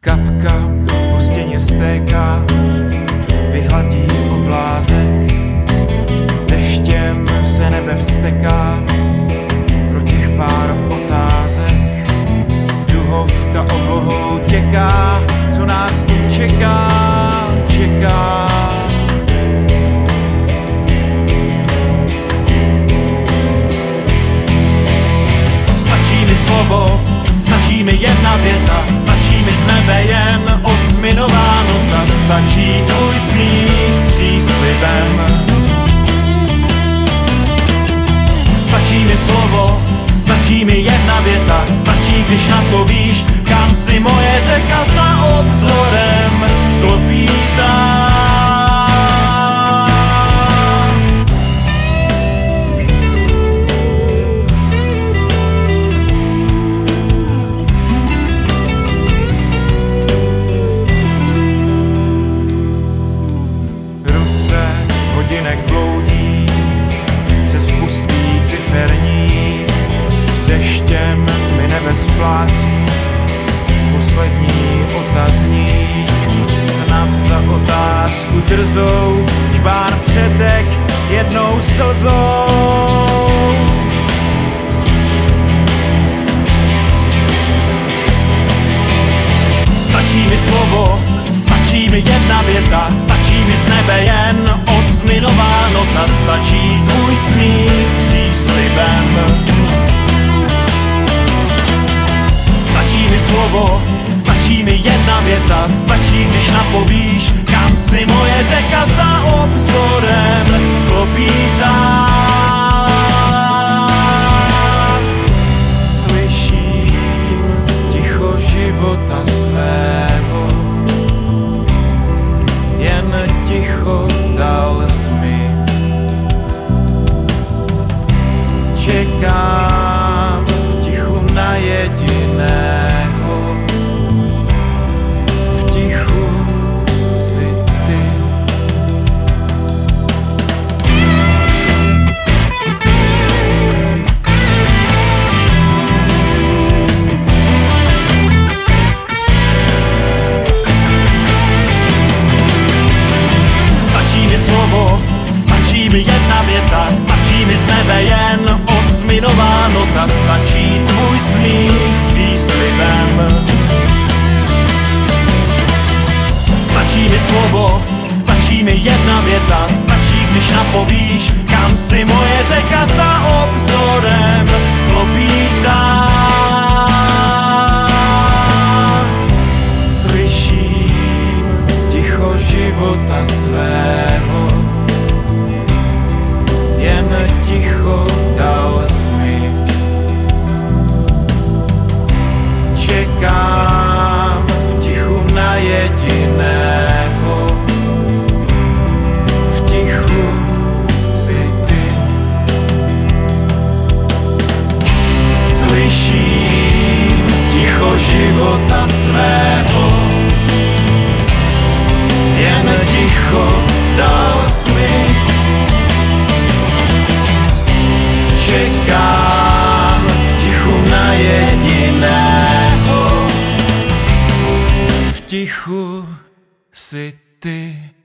Kapka po stěně stéká, vyhladí oblázek, deštěm se nebe vsteká, pro těch pár otázek. Duhovka oblohou těká, co nás tu čeká, čeká. Stačí mi jedna věta, stačí mi z nebe jen osminová nota, stačí tvůj smích příslibem. Stačí mi slovo, stačí mi jedna věta, stačí, když napovíš, kam si moje řeka za obzorem klopítá. Hodinek bloudí přes pustý ciferní, deštěm mi nebe splácí, poslední otazník, snad za otázku drzou, žbár přetek jednou slzou. Stačí mi slovo, stačí mi jedna věta, stačí mi z slovo, stačí mi jedna věta, stačí, když napovíš, kam si moje řeka za obzorem klopítá. Slyším ticho života svého, jen ticho dal mi. Čekám slovo, stačí mi jedna věta, stačí, když napovíš, kam si moje řeka za života svého, jen ticho dal mi. Čekám v tichu na jediného, v tichu si ty.